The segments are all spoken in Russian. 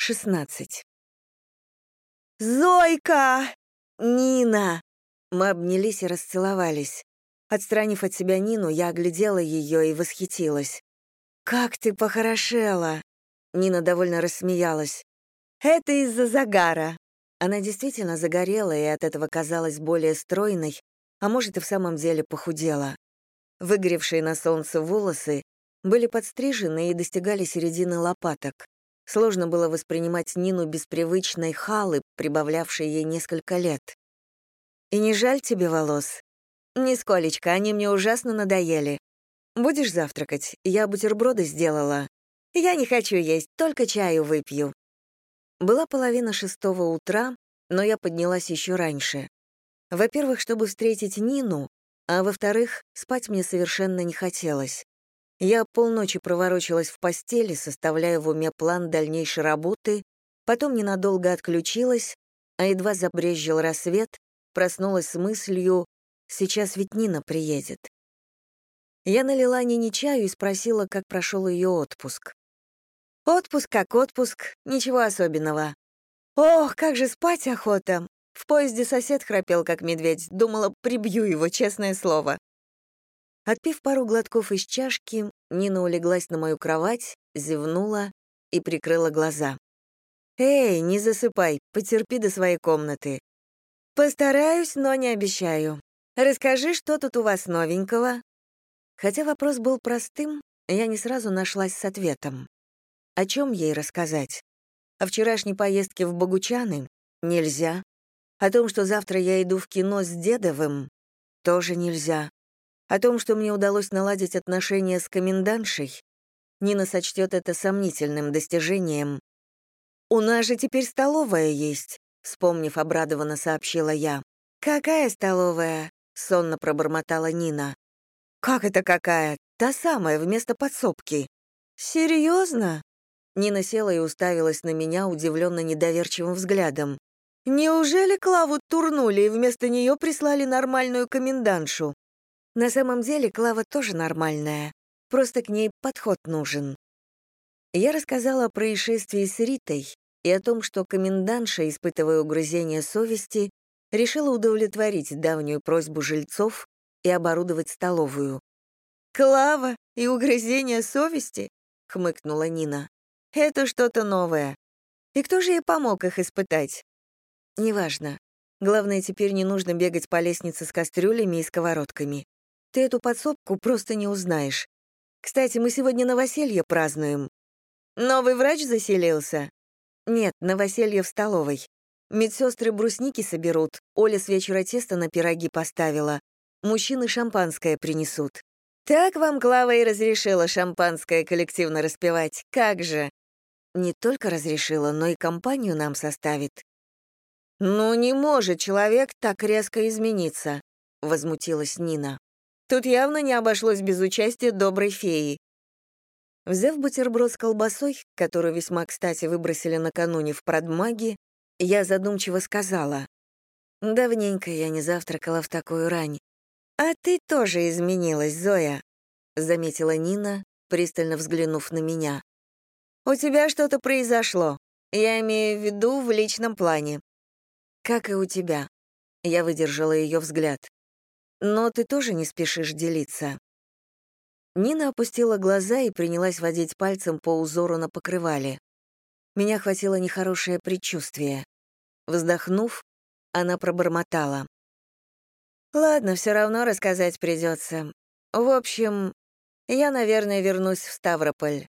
16. «Зойка! Нина!» Мы обнялись и расцеловались. Отстранив от себя Нину, я оглядела ее и восхитилась. «Как ты похорошела!» Нина довольно рассмеялась. «Это из-за загара». Она действительно загорела и от этого казалась более стройной, а может и в самом деле похудела. Выгоревшие на солнце волосы были подстрижены и достигали середины лопаток. Сложно было воспринимать Нину без привычной халы, прибавлявшей ей несколько лет. «И не жаль тебе волос?» «Нисколечко, они мне ужасно надоели. Будешь завтракать? Я бутерброды сделала. Я не хочу есть, только чаю выпью». Была половина шестого утра, но я поднялась еще раньше. Во-первых, чтобы встретить Нину, а во-вторых, спать мне совершенно не хотелось. Я полночи проворочилась в постели, составляя в уме план дальнейшей работы, потом ненадолго отключилась, а едва забрезжил рассвет, проснулась с мыслью «сейчас ведь Нина приедет». Я налила Нине чаю и спросила, как прошел ее отпуск. «Отпуск как отпуск, ничего особенного. Ох, как же спать охота! В поезде сосед храпел, как медведь, думала, прибью его, честное слово. Отпив пару глотков из чашки, Нина улеглась на мою кровать, зевнула и прикрыла глаза. «Эй, не засыпай, потерпи до своей комнаты». «Постараюсь, но не обещаю. Расскажи, что тут у вас новенького?» Хотя вопрос был простым, я не сразу нашлась с ответом. О чем ей рассказать? О вчерашней поездке в Богучаны? Нельзя. О том, что завтра я иду в кино с Дедовым? Тоже нельзя. О том, что мне удалось наладить отношения с комендантшей, Нина сочтет это сомнительным достижением. «У нас же теперь столовая есть», — вспомнив, обрадованно сообщила я. «Какая столовая?» — сонно пробормотала Нина. «Как это какая? Та самая, вместо подсобки». «Серьезно?» Нина села и уставилась на меня удивленно недоверчивым взглядом. «Неужели Клаву турнули и вместо нее прислали нормальную комендантшу? На самом деле Клава тоже нормальная, просто к ней подход нужен. Я рассказала о происшествии с Ритой и о том, что комендантша, испытывая угрызение совести, решила удовлетворить давнюю просьбу жильцов и оборудовать столовую. «Клава и угрызение совести?» — хмыкнула Нина. «Это что-то новое. И кто же ей помог их испытать?» «Неважно. Главное, теперь не нужно бегать по лестнице с кастрюлями и сковородками. Ты эту подсобку просто не узнаешь. Кстати, мы сегодня новоселье празднуем. Новый врач заселился? Нет, новоселье в столовой. Медсестры брусники соберут, Оля с вечера тесто на пироги поставила. Мужчины шампанское принесут. Так вам Клава и разрешила шампанское коллективно распивать. Как же? Не только разрешила, но и компанию нам составит. «Ну, не может человек так резко измениться», — возмутилась Нина. Тут явно не обошлось без участия доброй феи. Взяв бутерброд с колбасой, которую весьма кстати выбросили накануне в продмаге, я задумчиво сказала, «Давненько я не завтракала в такую рань. А ты тоже изменилась, Зоя», — заметила Нина, пристально взглянув на меня. «У тебя что-то произошло. Я имею в виду в личном плане». «Как и у тебя». Я выдержала ее взгляд. Но ты тоже не спешишь делиться». Нина опустила глаза и принялась водить пальцем по узору на покрывале. Меня хватило нехорошее предчувствие. Вздохнув, она пробормотала. «Ладно, все равно рассказать придется. В общем, я, наверное, вернусь в Ставрополь».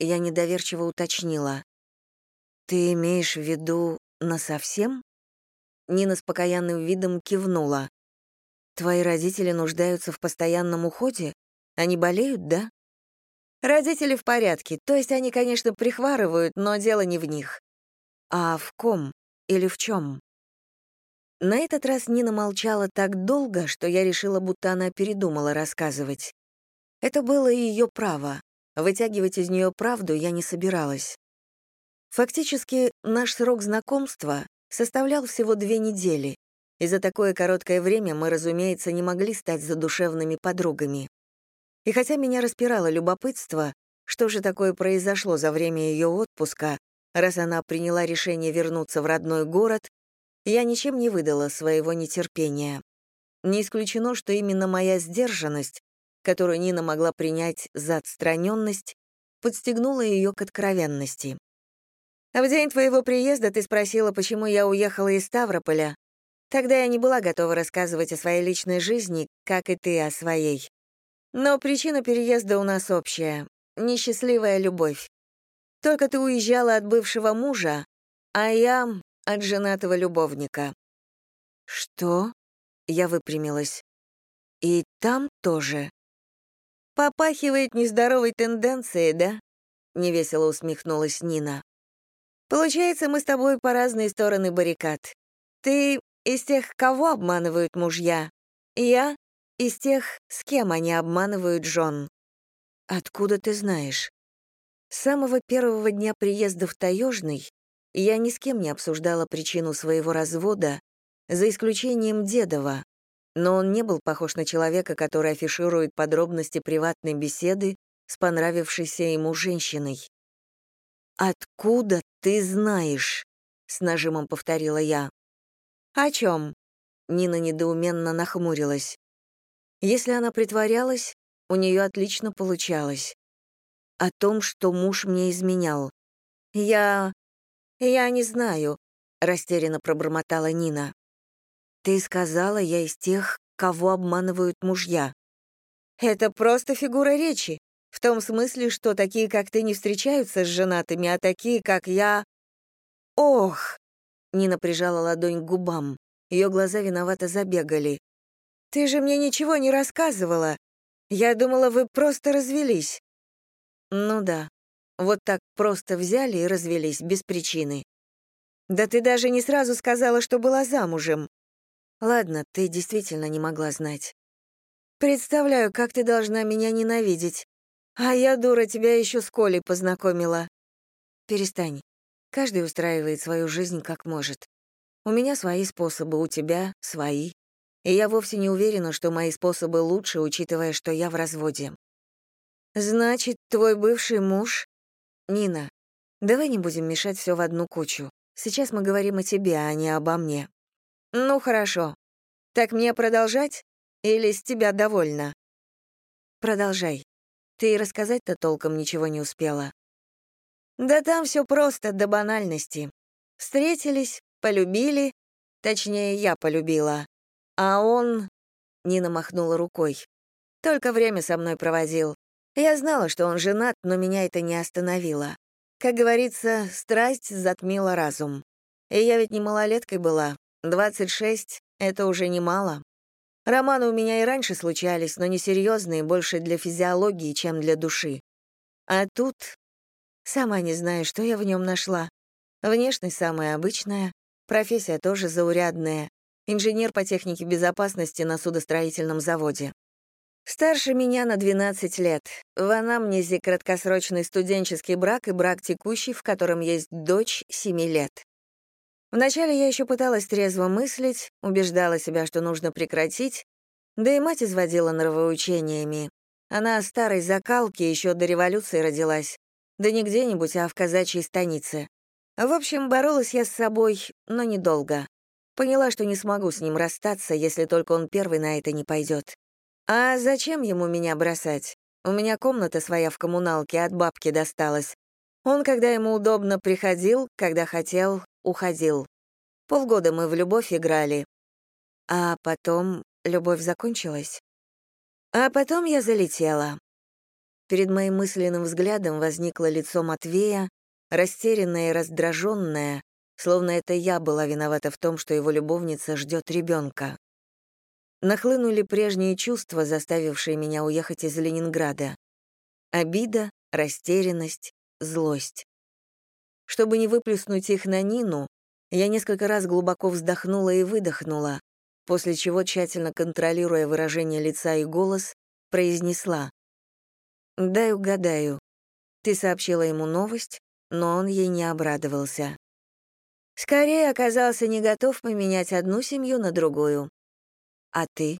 Я недоверчиво уточнила. «Ты имеешь в виду насовсем?» Нина с покаянным видом кивнула. Твои родители нуждаются в постоянном уходе? Они болеют, да? Родители в порядке, то есть они, конечно, прихварывают, но дело не в них. А в ком или в чем? На этот раз Нина молчала так долго, что я решила, будто она передумала рассказывать. Это было ее право. Вытягивать из нее правду я не собиралась. Фактически, наш срок знакомства составлял всего две недели, и за такое короткое время мы, разумеется, не могли стать задушевными подругами. И хотя меня распирало любопытство, что же такое произошло за время ее отпуска, раз она приняла решение вернуться в родной город, я ничем не выдала своего нетерпения. Не исключено, что именно моя сдержанность, которую Нина могла принять за отстраненность, подстегнула ее к откровенности. «В день твоего приезда ты спросила, почему я уехала из Ставрополя. Тогда я не была готова рассказывать о своей личной жизни, как и ты о своей. Но причина переезда у нас общая — несчастливая любовь. Только ты уезжала от бывшего мужа, а я — от женатого любовника». «Что?» — я выпрямилась. «И там тоже?» «Попахивает нездоровой тенденцией, да?» — невесело усмехнулась Нина. «Получается, мы с тобой по разные стороны баррикад. Ты из тех, кого обманывают мужья. Я из тех, с кем они обманывают жен. Откуда ты знаешь? С самого первого дня приезда в Таежный я ни с кем не обсуждала причину своего развода, за исключением Дедова, но он не был похож на человека, который афиширует подробности приватной беседы с понравившейся ему женщиной. «Откуда ты знаешь?» — с нажимом повторила я. «О чем?» — Нина недоуменно нахмурилась. Если она притворялась, у нее отлично получалось. О том, что муж мне изменял. «Я... я не знаю», — растерянно пробормотала Нина. «Ты сказала, я из тех, кого обманывают мужья». «Это просто фигура речи. В том смысле, что такие, как ты, не встречаются с женатыми, а такие, как я...» «Ох!» — Нина прижала ладонь к губам. Ее глаза виновато забегали. «Ты же мне ничего не рассказывала. Я думала, вы просто развелись». «Ну да. Вот так просто взяли и развелись, без причины. Да ты даже не сразу сказала, что была замужем. Ладно, ты действительно не могла знать. Представляю, как ты должна меня ненавидеть. А я, дура, тебя еще с Колей познакомила. Перестань. Каждый устраивает свою жизнь как может. У меня свои способы, у тебя — свои. И я вовсе не уверена, что мои способы лучше, учитывая, что я в разводе. Значит, твой бывший муж... Нина, давай не будем мешать все в одну кучу. Сейчас мы говорим о тебе, а не обо мне. Ну, хорошо. Так мне продолжать? Или с тебя довольна? Продолжай. Ты и рассказать-то толком ничего не успела. Да там все просто, до банальности. Встретились, полюбили, точнее, я полюбила. А он... Нина махнула рукой. Только время со мной проводил. Я знала, что он женат, но меня это не остановило. Как говорится, страсть затмила разум. И я ведь не малолеткой была, 26 — это уже немало. Романы у меня и раньше случались, но несерьезные, больше для физиологии, чем для души. А тут... Сама не знаю, что я в нем нашла. Внешность самая обычная, профессия тоже заурядная. Инженер по технике безопасности на судостроительном заводе. Старше меня на 12 лет. В анамнезе краткосрочный студенческий брак и брак текущий, в котором есть дочь 7 лет. Вначале я еще пыталась трезво мыслить, убеждала себя, что нужно прекратить, да и мать изводила нравоучениями. Она старой закалки еще до революции родилась, да не где-нибудь, а в казачьей станице. В общем, боролась я с собой, но недолго. Поняла, что не смогу с ним расстаться, если только он первый на это не пойдет. А зачем ему меня бросать? У меня комната своя в коммуналке от бабки досталась. Он, когда ему удобно, приходил, когда хотел, уходил. Полгода мы в любовь играли. А потом любовь закончилась. А потом я залетела. Перед моим мысленным взглядом возникло лицо Матвея, растерянное и раздраженное, словно это я была виновата в том, что его любовница ждет ребенка. Нахлынули прежние чувства, заставившие меня уехать из Ленинграда. Обида, растерянность, злость. Чтобы не выплеснуть их на Нину, я несколько раз глубоко вздохнула и выдохнула, после чего, тщательно контролируя выражение лица и голос, произнесла. «Дай угадаю. Ты сообщила ему новость, но он ей не обрадовался. Скорее оказался не готов поменять одну семью на другую. А ты?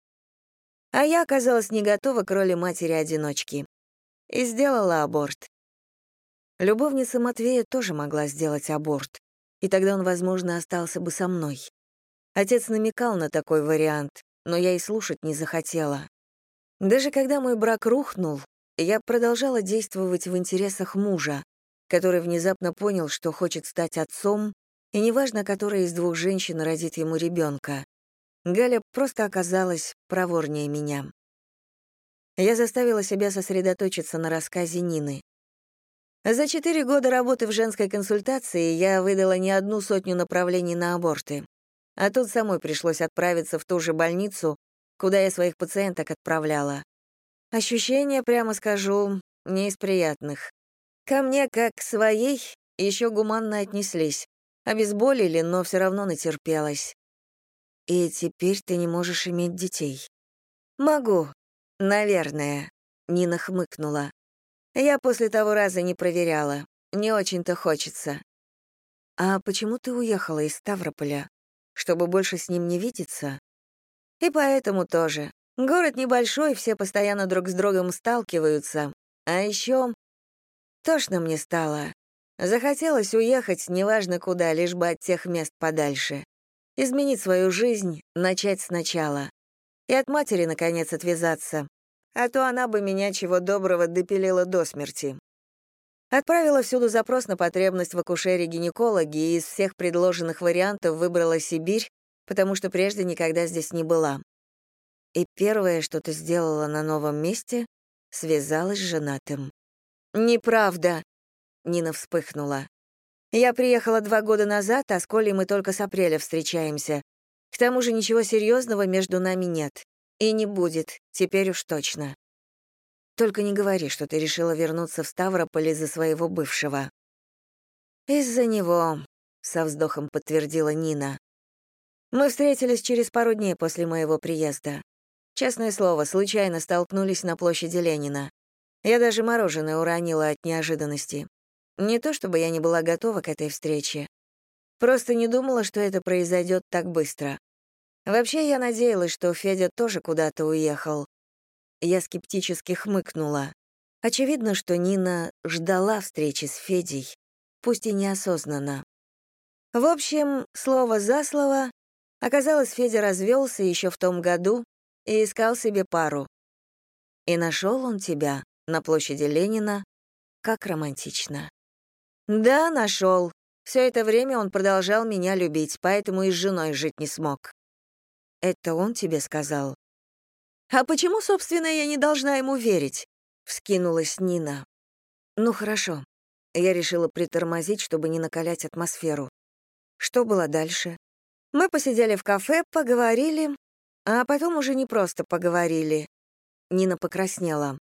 А я оказалась не готова к роли матери-одиночки. И сделала аборт. Любовница Матвея тоже могла сделать аборт, и тогда он, возможно, остался бы со мной. Отец намекал на такой вариант, но я и слушать не захотела. Даже когда мой брак рухнул, я продолжала действовать в интересах мужа, который внезапно понял, что хочет стать отцом, и неважно, которая из двух женщин родит ему ребенка. Галя просто оказалась проворнее меня. Я заставила себя сосредоточиться на рассказе Нины. За четыре года работы в женской консультации я выдала не одну сотню направлений на аборты. А тут самой пришлось отправиться в ту же больницу, куда я своих пациенток отправляла. Ощущения, прямо скажу, не из приятных. Ко мне, как к своей, еще гуманно отнеслись. Обезболили, но все равно натерпелась. И теперь ты не можешь иметь детей. Могу. Наверное. Нина хмыкнула. Я после того раза не проверяла. Не очень-то хочется. А почему ты уехала из Ставрополя? чтобы больше с ним не видеться. И поэтому тоже. Город небольшой, все постоянно друг с другом сталкиваются. А еще тошно мне стало. Захотелось уехать, неважно куда, лишь бы от тех мест подальше. Изменить свою жизнь, начать сначала. И от матери, наконец, отвязаться. А то она бы меня чего доброго допилила до смерти. Отправила всюду запрос на потребность в акушере-гинекологе и из всех предложенных вариантов выбрала Сибирь, потому что прежде никогда здесь не была. И первое, что ты сделала на новом месте, связалась с женатым. «Неправда», — Нина вспыхнула. «Я приехала два года назад, а с Колей мы только с апреля встречаемся. К тому же ничего серьезного между нами нет. И не будет, теперь уж точно. Только не говори, что ты решила вернуться в Ставрополь из-за своего бывшего». «Из-за него», — со вздохом подтвердила Нина. «Мы встретились через пару дней после моего приезда. Честное слово, случайно столкнулись на площади Ленина. Я даже мороженое уронила от неожиданности. Не то чтобы я не была готова к этой встрече. Просто не думала, что это произойдет так быстро. Вообще, я надеялась, что Федя тоже куда-то уехал. Я скептически хмыкнула. Очевидно, что Нина ждала встречи с Федей, пусть и неосознанно. В общем, слово за слово, оказалось, Федя развелся еще в том году и искал себе пару. И нашел он тебя на площади Ленина, как романтично. Да, нашел. Все это время он продолжал меня любить, поэтому и с женой жить не смог. Это он тебе сказал? «А почему, собственно, я не должна ему верить?» — вскинулась Нина. «Ну хорошо». Я решила притормозить, чтобы не накалять атмосферу. Что было дальше? Мы посидели в кафе, поговорили, а потом уже не просто поговорили. Нина покраснела.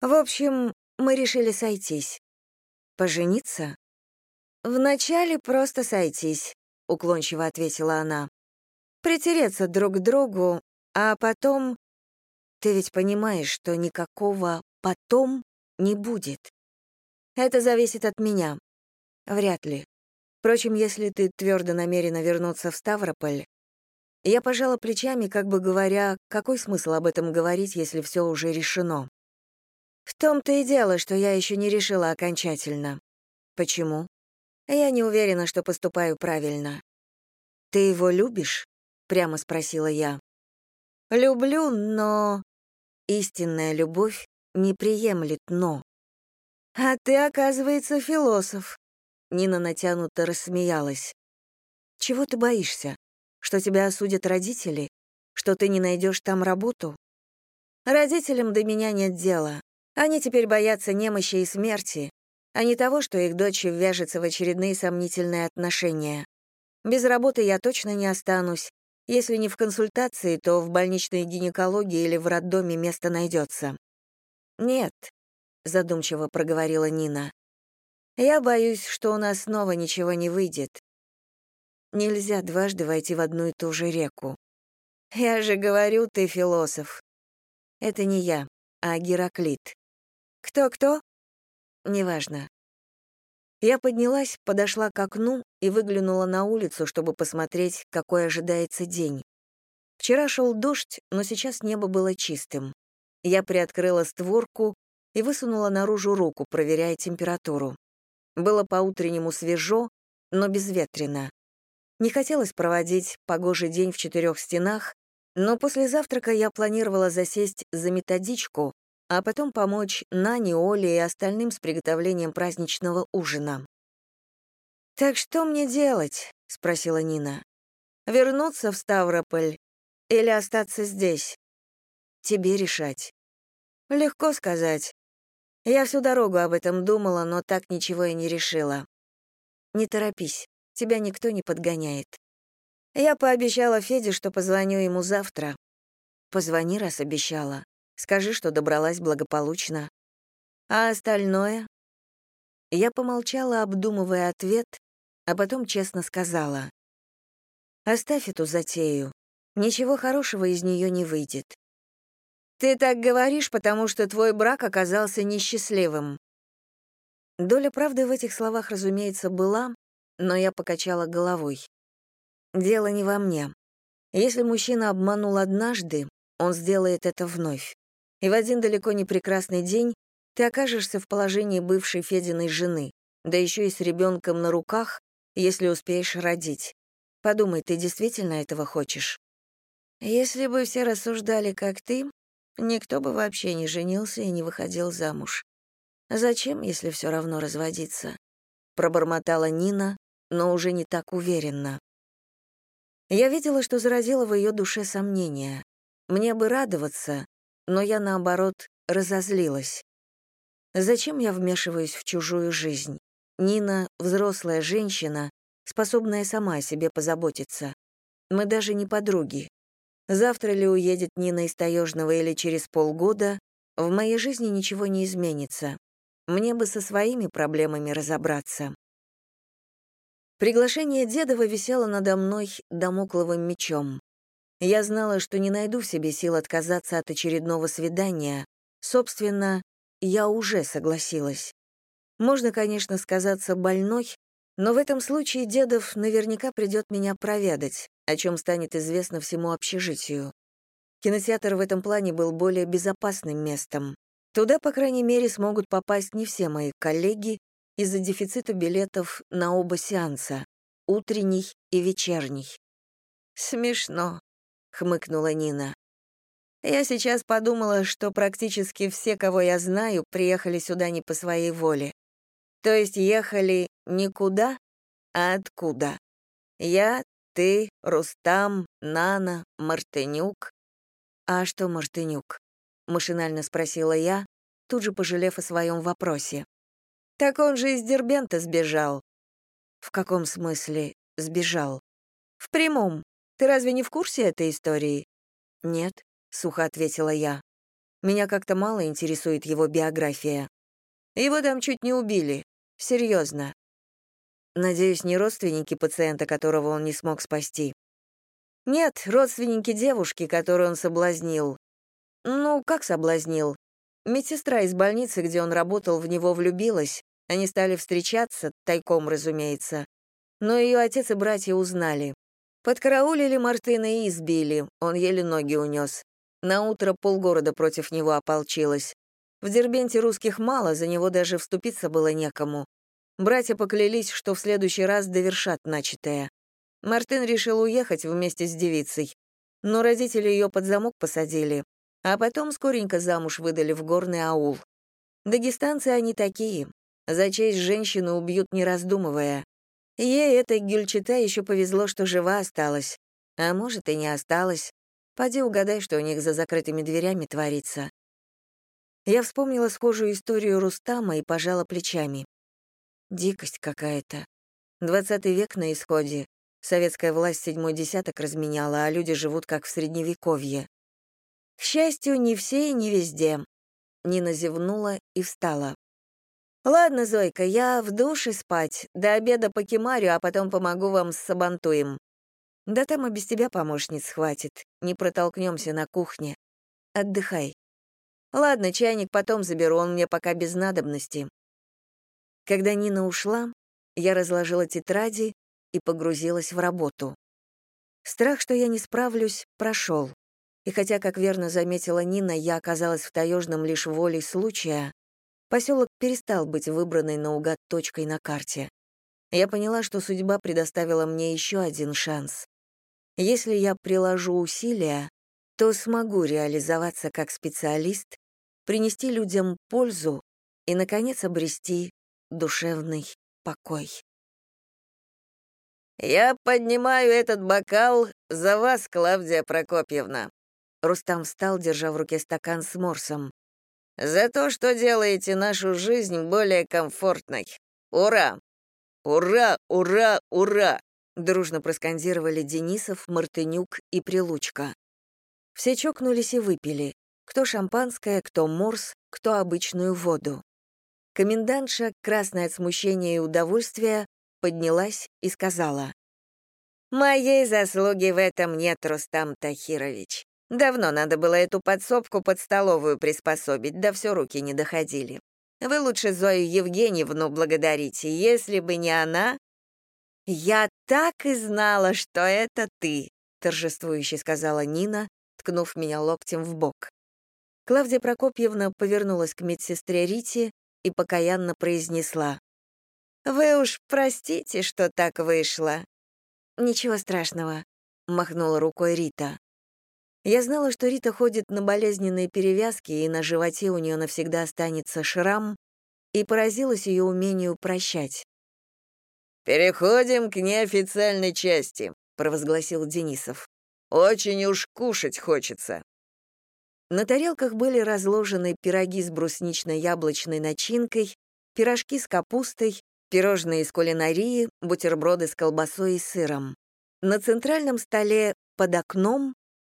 В общем, мы решили сойтись. Пожениться? Вначале просто сойтись, уклончиво ответила она. Притереться друг к другу, а потом ты ведь понимаешь, что никакого «потом» не будет. Это зависит от меня. Вряд ли. Впрочем, если ты твердо намерена вернуться в Ставрополь, я пожала плечами, как бы говоря, какой смысл об этом говорить, если все уже решено. В том-то и дело, что я еще не решила окончательно. Почему? Я не уверена, что поступаю правильно. Ты его любишь? прямо спросила я. Люблю, но Истинная любовь не приемлет «но». «А ты, оказывается, философ», — Нина натянуто рассмеялась. «Чего ты боишься? Что тебя осудят родители? Что ты не найдешь там работу?» «Родителям до меня нет дела. Они теперь боятся немощи и смерти, а не того, что их дочь ввяжется в очередные сомнительные отношения. Без работы я точно не останусь, если не в консультации, то в больничной гинекологии или в роддоме место найдется. «Нет», — задумчиво проговорила Нина. «Я боюсь, что у нас снова ничего не выйдет. Нельзя дважды войти в одну и ту же реку. Я же говорю, ты философ. Это не я, а Гераклит. Кто-кто? Неважно. Я поднялась, подошла к окну и выглянула на улицу, чтобы посмотреть, какой ожидается день. Вчера шел дождь, но сейчас небо было чистым. Я приоткрыла створку и высунула наружу руку, проверяя температуру. Было по-утреннему свежо, но безветренно. Не хотелось проводить погожий день в четырех стенах, но после завтрака я планировала засесть за методичку, а потом помочь Нане, Оле и остальным с приготовлением праздничного ужина. «Так что мне делать?» — спросила Нина. «Вернуться в Ставрополь или остаться здесь?» «Тебе решать». «Легко сказать. Я всю дорогу об этом думала, но так ничего и не решила. Не торопись, тебя никто не подгоняет. Я пообещала Феде, что позвоню ему завтра. Позвони, раз обещала. Скажи, что добралась благополучно. А остальное? Я помолчала, обдумывая ответ, а потом честно сказала. Оставь эту затею. Ничего хорошего из нее не выйдет. Ты так говоришь, потому что твой брак оказался несчастливым. Доля правды в этих словах, разумеется, была, но я покачала головой. Дело не во мне. Если мужчина обманул однажды, он сделает это вновь. И в один далеко не прекрасный день ты окажешься в положении бывшей Фединой жены, да еще и с ребенком на руках, если успеешь родить. Подумай, ты действительно этого хочешь? Если бы все рассуждали, как ты, никто бы вообще не женился и не выходил замуж. Зачем, если все равно разводиться? Пробормотала Нина, но уже не так уверенно. Я видела, что заразила в ее душе сомнения. Мне бы радоваться, но я, наоборот, разозлилась. Зачем я вмешиваюсь в чужую жизнь? Нина — взрослая женщина, способная сама о себе позаботиться. Мы даже не подруги. Завтра ли уедет Нина из Таежного или через полгода, в моей жизни ничего не изменится. Мне бы со своими проблемами разобраться. Приглашение Дедова висело надо мной домокловым мечом. Я знала, что не найду в себе сил отказаться от очередного свидания. Собственно, я уже согласилась. Можно, конечно, сказаться больной, но в этом случае Дедов наверняка придет меня проведать, о чем станет известно всему общежитию. Кинотеатр в этом плане был более безопасным местом. Туда, по крайней мере, смогут попасть не все мои коллеги, из-за дефицита билетов на оба сеанса, утренний и вечерний. «Смешно», — хмыкнула Нина. «Я сейчас подумала, что практически все, кого я знаю, приехали сюда не по своей воле. То есть ехали никуда, а откуда. Я, ты, Рустам, Нана, Мартынюк. «А что Мартынюк?» — машинально спросила я, тут же пожалев о своем вопросе. Так он же из Дербента сбежал. В каком смысле сбежал? В прямом. Ты разве не в курсе этой истории? Нет, сухо ответила я. Меня как-то мало интересует его биография. Его там чуть не убили. Серьезно. Надеюсь, не родственники пациента, которого он не смог спасти. Нет, родственники девушки, которую он соблазнил. Ну, как соблазнил? Медсестра из больницы, где он работал, в него влюбилась. Они стали встречаться, тайком, разумеется. Но ее отец и братья узнали. Подкараулили Мартына и избили, он еле ноги унес. На утро полгорода против него ополчилось. В Дербенте русских мало, за него даже вступиться было некому. Братья поклялись, что в следующий раз довершат начатое. Мартын решил уехать вместе с девицей, но родители ее под замок посадили, а потом скоренько замуж выдали в горный аул. Дагестанцы они такие. За честь женщину убьют, не раздумывая. Ей, этой Гюльчата, еще повезло, что жива осталась. А может, и не осталась. Поди угадай, что у них за закрытыми дверями творится. Я вспомнила схожую историю Рустама и пожала плечами. Дикость какая-то. Двадцатый век на исходе. Советская власть седьмой десяток разменяла, а люди живут как в Средневековье. К счастью, не все и не везде. Нина зевнула и встала. «Ладно, Зойка, я в душе спать. До обеда покемарю, а потом помогу вам с сабантуем. Да там и без тебя помощниц хватит. Не протолкнемся на кухне. Отдыхай. Ладно, чайник потом заберу, он мне пока без надобности». Когда Нина ушла, я разложила тетради и погрузилась в работу. Страх, что я не справлюсь, прошел. И хотя, как верно заметила Нина, я оказалась в таежном лишь волей случая, Поселок перестал быть выбранной наугад точкой на карте. Я поняла, что судьба предоставила мне еще один шанс. Если я приложу усилия, то смогу реализоваться как специалист, принести людям пользу и, наконец, обрести душевный покой. «Я поднимаю этот бокал за вас, Клавдия Прокопьевна». Рустам встал, держа в руке стакан с морсом. «За то, что делаете нашу жизнь более комфортной. Ура! Ура, ура, ура!» Дружно проскандировали Денисов, Мартынюк и Прилучка. Все чокнулись и выпили. Кто шампанское, кто морс, кто обычную воду. Комендантша, красная от смущения и удовольствия, поднялась и сказала. «Моей заслуги в этом нет, Рустам Тахирович. Давно надо было эту подсобку под столовую приспособить, да все руки не доходили. Вы лучше Зою Евгеньевну благодарите. Если бы не она...» «Я так и знала, что это ты», — торжествующе сказала Нина, ткнув меня локтем в бок. Клавдия Прокопьевна повернулась к медсестре Рите и покаянно произнесла. «Вы уж простите, что так вышло». «Ничего страшного», — махнула рукой Рита. Я знала, что Рита ходит на болезненные перевязки, и на животе у нее навсегда останется шрам, и поразилась ее умению прощать. «Переходим к неофициальной части», — провозгласил Денисов. «Очень уж кушать хочется». На тарелках были разложены пироги с бруснично-яблочной начинкой, пирожки с капустой, пирожные из кулинарии, бутерброды с колбасой и сыром. На центральном столе под окном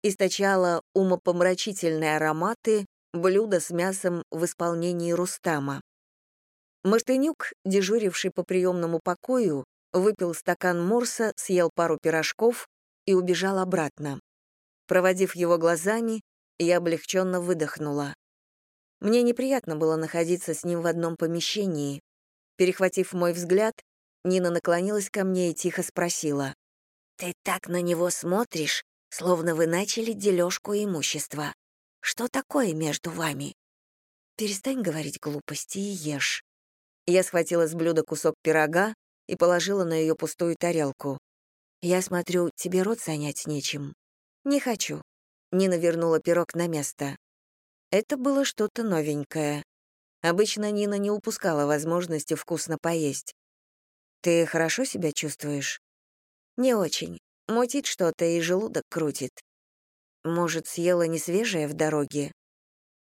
источало умопомрачительные ароматы блюдо с мясом в исполнении Рустама. Мартынюк, дежуривший по приемному покою, выпил стакан морса, съел пару пирожков и убежал обратно. Проводив его глазами, я облегченно выдохнула. Мне неприятно было находиться с ним в одном помещении. Перехватив мой взгляд, Нина наклонилась ко мне и тихо спросила. «Ты так на него смотришь, словно вы начали дележку имущества. Что такое между вами?» «Перестань говорить глупости и ешь». Я схватила с блюда кусок пирога и положила на ее пустую тарелку. «Я смотрю, тебе рот занять нечем». «Не хочу», Нина вернула пирог на место. Это было что-то новенькое. Обычно Нина не упускала возможности вкусно поесть. «Ты хорошо себя чувствуешь?» «Не очень. Мутит что-то и желудок крутит. Может, съела не свежее в дороге?»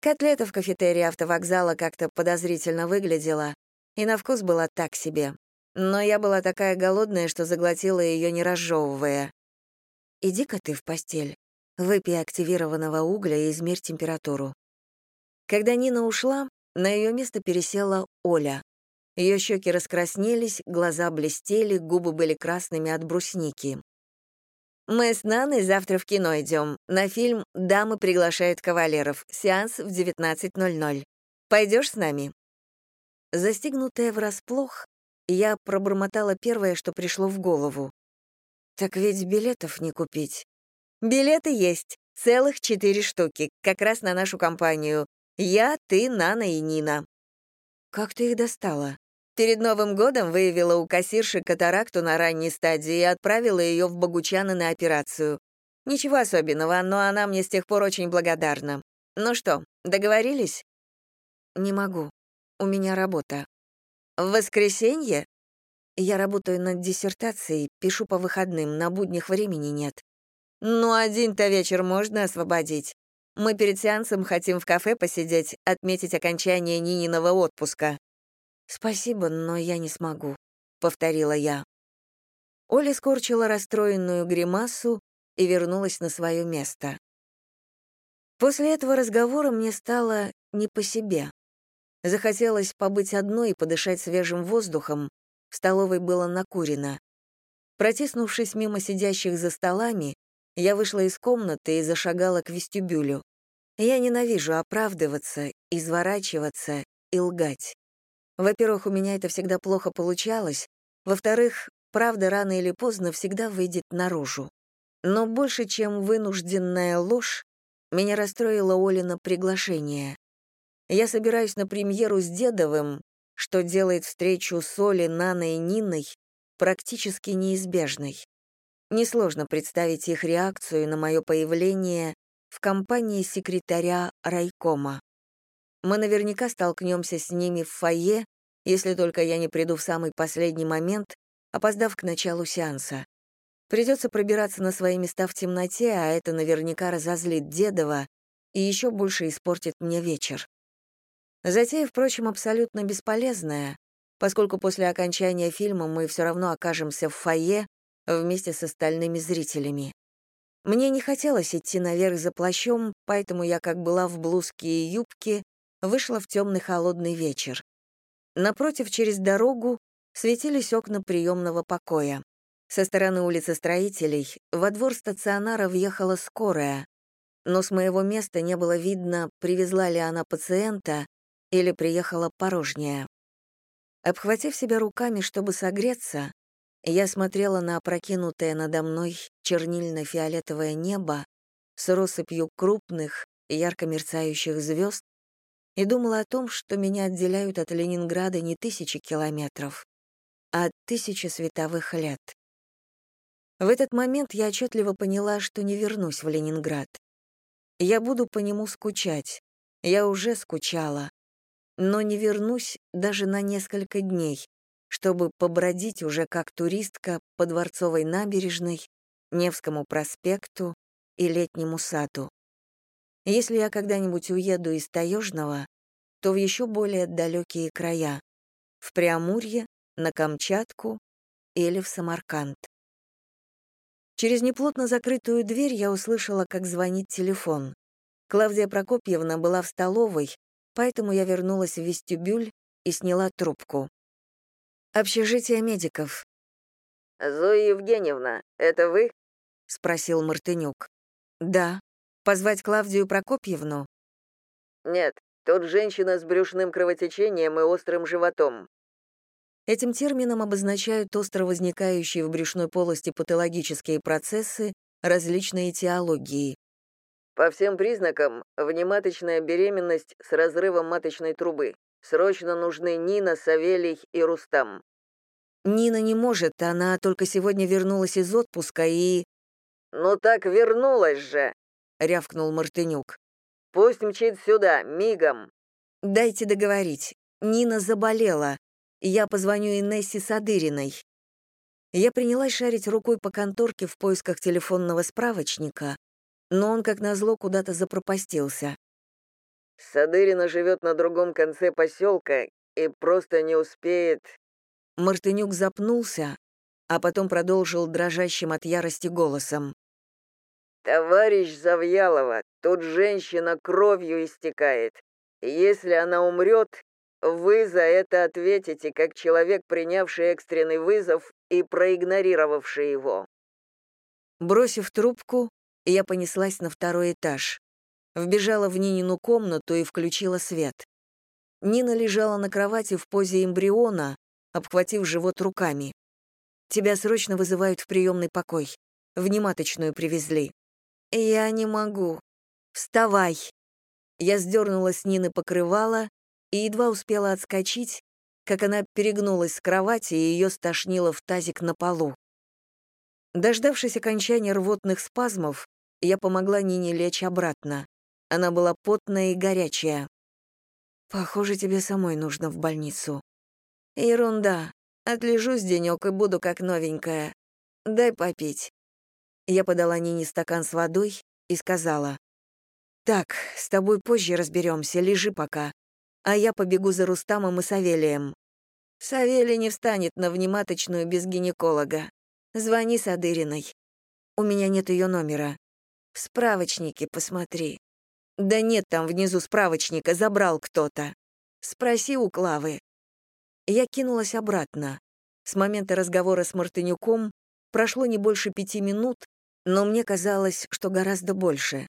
Котлета в кафетерии автовокзала как-то подозрительно выглядела, и на вкус была так себе. Но я была такая голодная, что заглотила ее, не разжевывая. «Иди-ка ты в постель. Выпей активированного угля и измерь температуру. Когда Нина ушла, на ее место пересела Оля. Ее щеки раскраснелись, глаза блестели, губы были красными от брусники. «Мы с Наной завтра в кино идем, на фильм «Дамы приглашают кавалеров», сеанс в 19.00. Пойдешь с нами?» Застигнутая врасплох, я пробормотала первое, что пришло в голову. «Так ведь билетов не купить». Билеты есть. Целых четыре штуки, как раз на нашу компанию. Я, ты, Нана и Нина. Как ты их достала? Перед Новым годом выявила у кассирши катаракту на ранней стадии и отправила ее в Богучаны на операцию. Ничего особенного, но она мне с тех пор очень благодарна. Ну что, договорились? Не могу. У меня работа. В воскресенье? Я работаю над диссертацией, пишу по выходным, на буднях времени нет. Ну, один-то вечер можно освободить. Мы перед сеансом хотим в кафе посидеть, отметить окончание Нининого отпуска. Спасибо, но я не смогу, повторила я. Оля скорчила расстроенную гримасу и вернулась на свое место. После этого разговора мне стало не по себе. Захотелось побыть одной и подышать свежим воздухом. В столовой было накурено. Протиснувшись мимо сидящих за столами, я вышла из комнаты и зашагала к вестибюлю. Я ненавижу оправдываться, изворачиваться и лгать. Во-первых, у меня это всегда плохо получалось. Во-вторых, правда рано или поздно всегда выйдет наружу. Но больше, чем вынужденная ложь, меня расстроило Олина приглашение. Я собираюсь на премьеру с Дедовым, что делает встречу с Олей, Наной и Ниной практически неизбежной. Несложно представить их реакцию на мое появление в компании секретаря райкома. Мы наверняка столкнемся с ними в фойе, если только я не приду в самый последний момент, опоздав к началу сеанса. Придется пробираться на свои места в темноте, а это наверняка разозлит Дедова и еще больше испортит мне вечер. Затея, впрочем, абсолютно бесполезная, поскольку после окончания фильма мы все равно окажемся в фойе вместе с остальными зрителями. Мне не хотелось идти наверх за плащом, поэтому я, как была в блузке и юбке, вышла в темный холодный вечер. Напротив, через дорогу, светились окна приемного покоя. Со стороны улицы Строителей во двор стационара въехала скорая, но с моего места не было видно, привезла ли она пациента или приехала порожняя. Обхватив себя руками, чтобы согреться, я смотрела на опрокинутое надо мной чернильно-фиолетовое небо с россыпью крупных, ярко мерцающих звезд и думала о том, что меня отделяют от Ленинграда не тысячи километров, а тысячи световых лет. В этот момент я отчетливо поняла, что не вернусь в Ленинград. Я буду по нему скучать. Я уже скучала но не вернусь даже на несколько дней, чтобы побродить уже как туристка по Дворцовой набережной, Невскому проспекту и Летнему саду. Если я когда-нибудь уеду из Таежного, то в еще более далекие края, в Преамурье, на Камчатку или в Самарканд. Через неплотно закрытую дверь я услышала, как звонит телефон. Клавдия Прокопьевна была в столовой, поэтому я вернулась в вестибюль и сняла трубку. «Общежитие медиков». «Зоя Евгеньевна, это вы?» — спросил Мартынюк. «Да. Позвать Клавдию Прокопьевну?» «Нет, тут женщина с брюшным кровотечением и острым животом». Этим термином обозначают остро возникающие в брюшной полости патологические процессы различной этиологии. По всем признакам, внематочная беременность с разрывом маточной трубы. Срочно нужны Нина, Савелий и Рустам. Нина не может, она только сегодня вернулась из отпуска и... «Ну так вернулась же!» — рявкнул Мартынюк. «Пусть мчит сюда, мигом!» «Дайте договорить. Нина заболела. Я позвоню Инессе Садыриной». Я принялась шарить рукой по конторке в поисках телефонного справочника, но он, как назло, куда-то запропастился. «Садырина живет на другом конце поселка и просто не успеет...» Мартынюк запнулся, а потом продолжил дрожащим от ярости голосом. «Товарищ Завьялова, тут женщина кровью истекает. Если она умрет, вы за это ответите, как человек, принявший экстренный вызов и проигнорировавший его». Бросив трубку, я понеслась на второй этаж. Вбежала в Нинину комнату и включила свет. Нина лежала на кровати в позе эмбриона, обхватив живот руками. «Тебя срочно вызывают в приемный покой. Внематочную привезли». «Я не могу. Вставай!» Я сдернула с Нины покрывало и едва успела отскочить, как она перегнулась с кровати и ее стошнило в тазик на полу. Дождавшись окончания рвотных спазмов, я помогла Нине лечь обратно. Она была потная и горячая. «Похоже, тебе самой нужно в больницу». «Ерунда. Отлежусь денёк и буду как новенькая. Дай попить». Я подала Нине стакан с водой и сказала. «Так, с тобой позже разберемся, лежи пока. А я побегу за Рустамом и Савелием». «Савелий не встанет на внематочную без гинеколога. Звони Садыриной. У меня нет ее номера. В справочнике посмотри. Да нет там внизу справочника, забрал кто-то. Спроси у Клавы. Я кинулась обратно. С момента разговора с Мартынюком прошло не больше пяти минут, но мне казалось, что гораздо больше.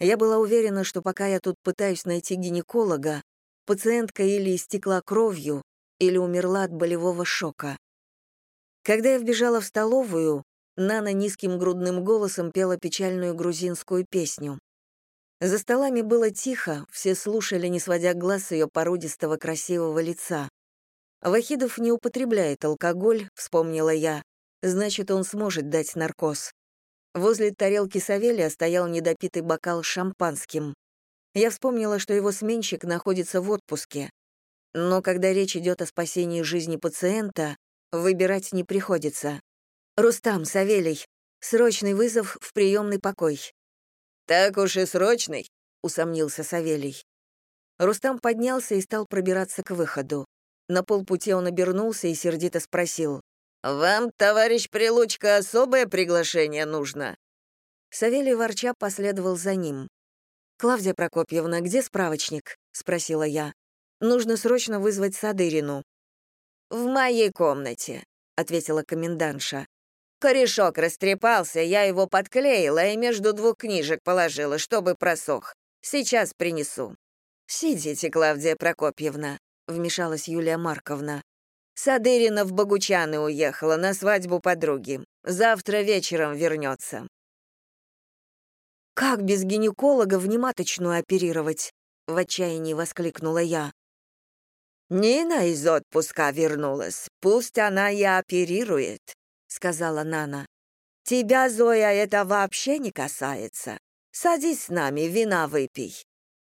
Я была уверена, что пока я тут пытаюсь найти гинеколога, пациентка или истекла кровью, или умерла от болевого шока. Когда я вбежала в столовую, Нана низким грудным голосом пела печальную грузинскую песню. За столами было тихо, все слушали, не сводя глаз с ее породистого красивого лица. Вахидов не употребляет алкоголь, вспомнила я, значит, он сможет дать наркоз. Возле тарелки Савелия стоял недопитый бокал с шампанским. Я вспомнила, что его сменщик находится в отпуске. Но когда речь идет о спасении жизни пациента, выбирать не приходится. «Рустам, Савелий, срочный вызов в приемный покой». «Так уж и срочный», — усомнился Савелий. Рустам поднялся и стал пробираться к выходу. На полпути он обернулся и сердито спросил. «Вам, товарищ Прилучка, особое приглашение нужно?» Савелий ворча последовал за ним. «Клавдия Прокопьевна, где справочник?» — спросила я. «Нужно срочно вызвать Садырину». «В моей комнате», — ответила комендантша. «Корешок растрепался, я его подклеила и между двух книжек положила, чтобы просох. Сейчас принесу». «Сидите, Клавдия Прокопьевна», — вмешалась Юлия Марковна. Садырина в Богучаны уехала на свадьбу подруги. Завтра вечером вернется. «Как без гинеколога внематочную оперировать?» — в отчаянии воскликнула я. «Нина из отпуска вернулась. Пусть она и оперирует», — сказала Нана. «Тебя, Зоя, это вообще не касается. Садись с нами, вина выпей».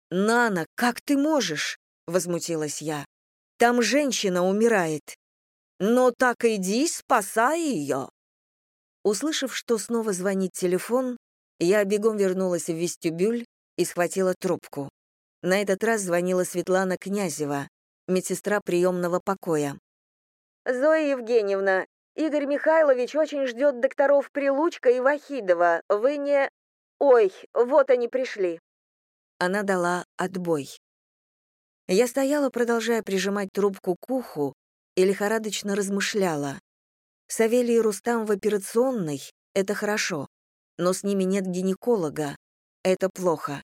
«Нана, как ты можешь?» — возмутилась я. Там женщина умирает. Ну так иди, спасай ее. Услышав, что снова звонит телефон, я бегом вернулась в вестибюль и схватила трубку. На этот раз звонила Светлана Князева, медсестра приемного покоя. «Зоя Евгеньевна, Игорь Михайлович очень ждет докторов Прилучка и Вахидова. Вы не... Ой, вот они пришли». Она дала отбой. Я стояла, продолжая прижимать трубку к уху, и лихорадочно размышляла. Савелий и Рустам в операционной — это хорошо, но с ними нет гинеколога. Это плохо.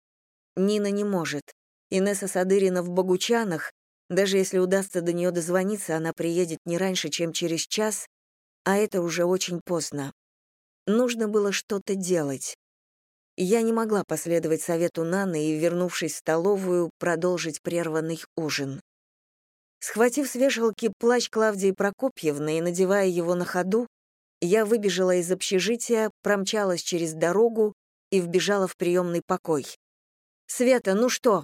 Нина не может. Инесса Садырина в Богучанах, даже если удастся до нее дозвониться, она приедет не раньше, чем через час, а это уже очень поздно. Нужно было что-то делать. Я не могла последовать совету Наны и, вернувшись в столовую, продолжить прерванный ужин. Схватив с вешалки плащ Клавдии Прокопьевны и надевая его на ходу, я выбежала из общежития, промчалась через дорогу и вбежала в приемный покой. «Света, ну что?»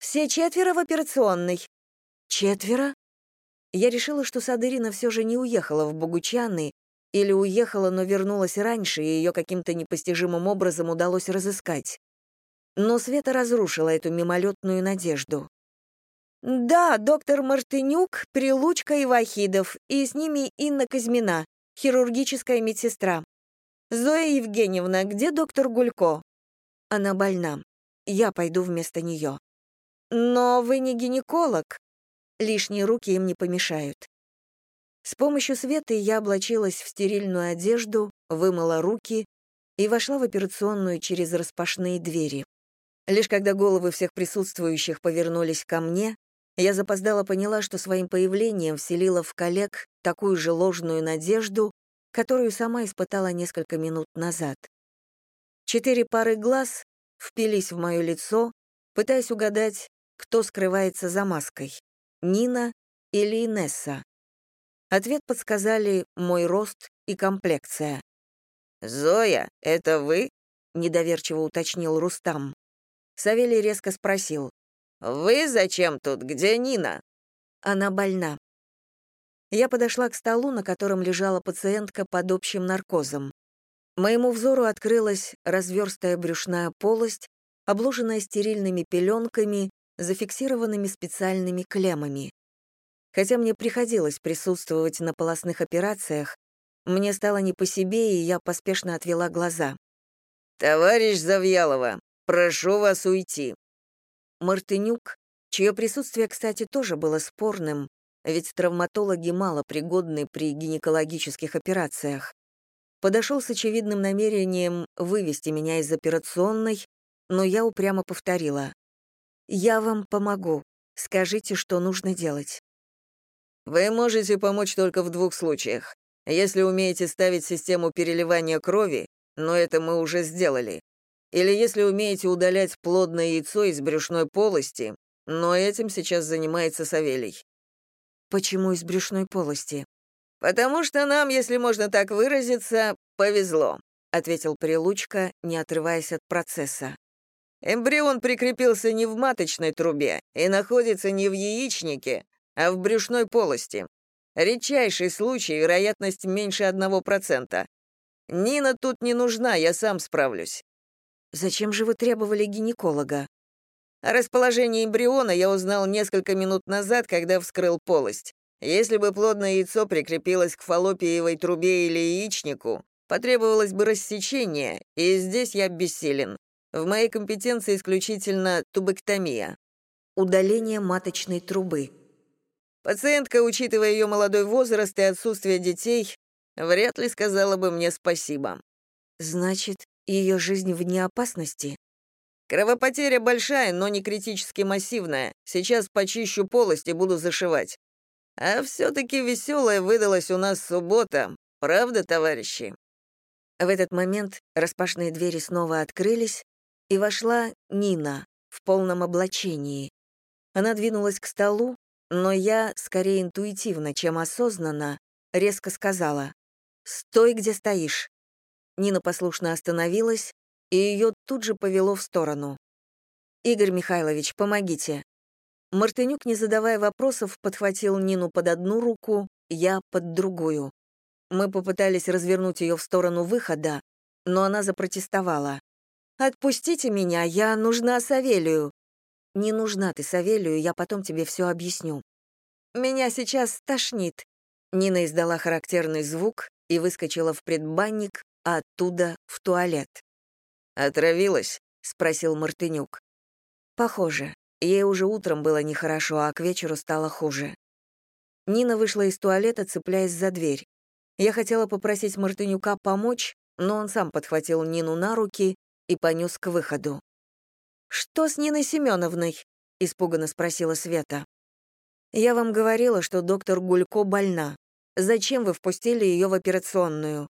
«Все четверо в операционной». «Четверо?» Я решила, что Садырина все же не уехала в Богучаны или уехала, но вернулась раньше, и ее каким-то непостижимым образом удалось разыскать. Но Света разрушила эту мимолетную надежду. «Да, доктор Мартынюк, Прилучка и Вахидов, и с ними Инна Казьмина, хирургическая медсестра. Зоя Евгеньевна, где доктор Гулько?» «Она больна. Я пойду вместо нее». «Но вы не гинеколог». Лишние руки им не помешают. С помощью света я облачилась в стерильную одежду, вымыла руки и вошла в операционную через распашные двери. Лишь когда головы всех присутствующих повернулись ко мне, я запоздала поняла, что своим появлением вселила в коллег такую же ложную надежду, которую сама испытала несколько минут назад. Четыре пары глаз впились в мое лицо, пытаясь угадать, кто скрывается за маской — Нина или Инесса. Ответ подсказали мой рост и комплекция. «Зоя, это вы?» — недоверчиво уточнил Рустам. Савелий резко спросил. «Вы зачем тут? Где Нина?» «Она больна». Я подошла к столу, на котором лежала пациентка под общим наркозом. Моему взору открылась разверстая брюшная полость, обложенная стерильными пеленками, зафиксированными специальными клеммами. Хотя мне приходилось присутствовать на полостных операциях, мне стало не по себе, и я поспешно отвела глаза. «Товарищ Завьялова, прошу вас уйти». Мартынюк, чье присутствие, кстати, тоже было спорным, ведь травматологи мало пригодны при гинекологических операциях, подошел с очевидным намерением вывести меня из операционной, но я упрямо повторила. «Я вам помогу. Скажите, что нужно делать». Вы можете помочь только в двух случаях. Если умеете ставить систему переливания крови, но это мы уже сделали. Или если умеете удалять плодное яйцо из брюшной полости, но этим сейчас занимается Савелий. Почему из брюшной полости? Потому что нам, если можно так выразиться, повезло, ответил Прилучка, не отрываясь от процесса. Эмбрион прикрепился не в маточной трубе и находится не в яичнике, а в брюшной полости. Редчайший случай, вероятность меньше одного процента. Нина тут не нужна, я сам справлюсь. Зачем же вы требовали гинеколога? О расположении эмбриона я узнал несколько минут назад, когда вскрыл полость. Если бы плодное яйцо прикрепилось к фаллопиевой трубе или яичнику, потребовалось бы рассечение, и здесь я бессилен. В моей компетенции исключительно тубэктомия. Удаление маточной трубы. Пациентка, учитывая ее молодой возраст и отсутствие детей, вряд ли сказала бы мне спасибо. Значит, ее жизнь вне опасности? Кровопотеря большая, но не критически массивная. Сейчас почищу полость и буду зашивать. А все-таки веселая выдалась у нас суббота. Правда, товарищи? В этот момент распашные двери снова открылись, и вошла Нина в полном облачении. Она двинулась к столу, но я, скорее интуитивно, чем осознанно, резко сказала «Стой, где стоишь». Нина послушно остановилась, и ее тут же повело в сторону. «Игорь Михайлович, помогите». Мартынюк, не задавая вопросов, подхватил Нину под одну руку, я — под другую. Мы попытались развернуть ее в сторону выхода, но она запротестовала. «Отпустите меня, я нужна Савелию». «Не нужна ты Савелию, я потом тебе все объясню». «Меня сейчас тошнит». Нина издала характерный звук и выскочила в предбанник, а оттуда — в туалет. «Отравилась?» — спросил Мартынюк. «Похоже. Ей уже утром было нехорошо, а к вечеру стало хуже». Нина вышла из туалета, цепляясь за дверь. Я хотела попросить Мартынюка помочь, но он сам подхватил Нину на руки и понес к выходу. «Что с Ниной Семеновной?» — испуганно спросила Света. «Я вам говорила, что доктор Гулько больна. Зачем вы впустили ее в операционную?»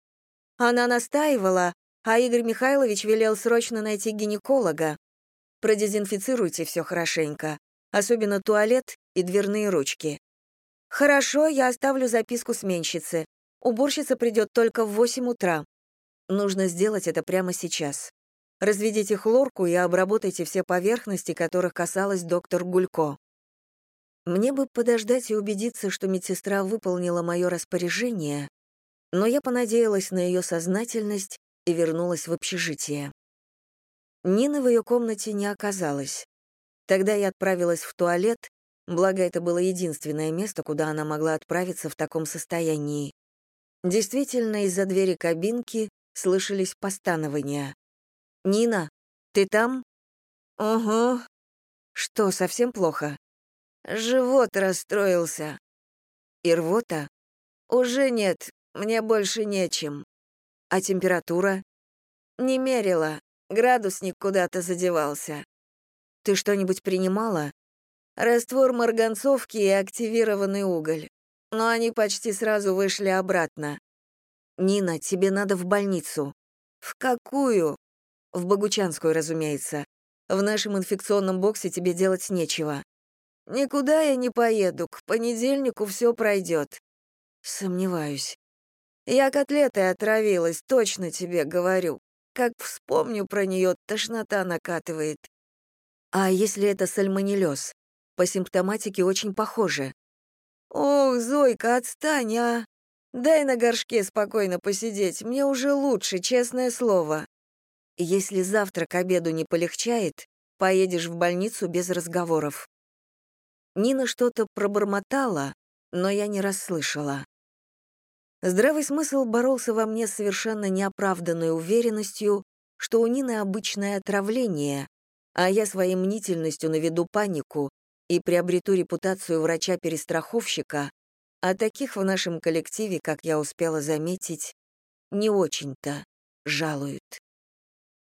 Она настаивала, а Игорь Михайлович велел срочно найти гинеколога. Продезинфицируйте все хорошенько, особенно туалет и дверные ручки. Хорошо, я оставлю записку сменщице. Уборщица придет только в 8 утра. Нужно сделать это прямо сейчас. Разведите хлорку и обработайте все поверхности, которых касалась доктор Гулько. Мне бы подождать и убедиться, что медсестра выполнила мое распоряжение, но я понадеялась на ее сознательность и вернулась в общежитие. Нины в ее комнате не оказалось. Тогда я отправилась в туалет, благо это было единственное место, куда она могла отправиться в таком состоянии. Действительно, из-за двери кабинки слышались постанования. «Нина, ты там?» «Угу». «Что, совсем плохо?» «Живот расстроился». «И рвота?» «Уже нет, мне больше нечем». «А температура?» «Не мерила, градусник куда-то задевался». «Ты что-нибудь принимала?» «Раствор марганцовки и активированный уголь. Но они почти сразу вышли обратно». «Нина, тебе надо в больницу». «В какую?» В Богучанскую, разумеется. В нашем инфекционном боксе тебе делать нечего. Никуда я не поеду, к понедельнику все пройдет. Сомневаюсь. Я котлетой отравилась, точно тебе говорю. Как вспомню про нее, тошнота накатывает. А если это сальмонеллез? По симптоматике очень похоже. Ох, Зойка, отстань, а. Дай на горшке спокойно посидеть, мне уже лучше, честное слово. Если завтра к обеду не полегчает, поедешь в больницу без разговоров». Нина что-то пробормотала, но я не расслышала. Здравый смысл боролся во мне с совершенно неоправданной уверенностью, что у Нины обычное отравление, а я своей мнительностью наведу панику и приобрету репутацию врача-перестраховщика, а таких в нашем коллективе, как я успела заметить, не очень-то жалуют.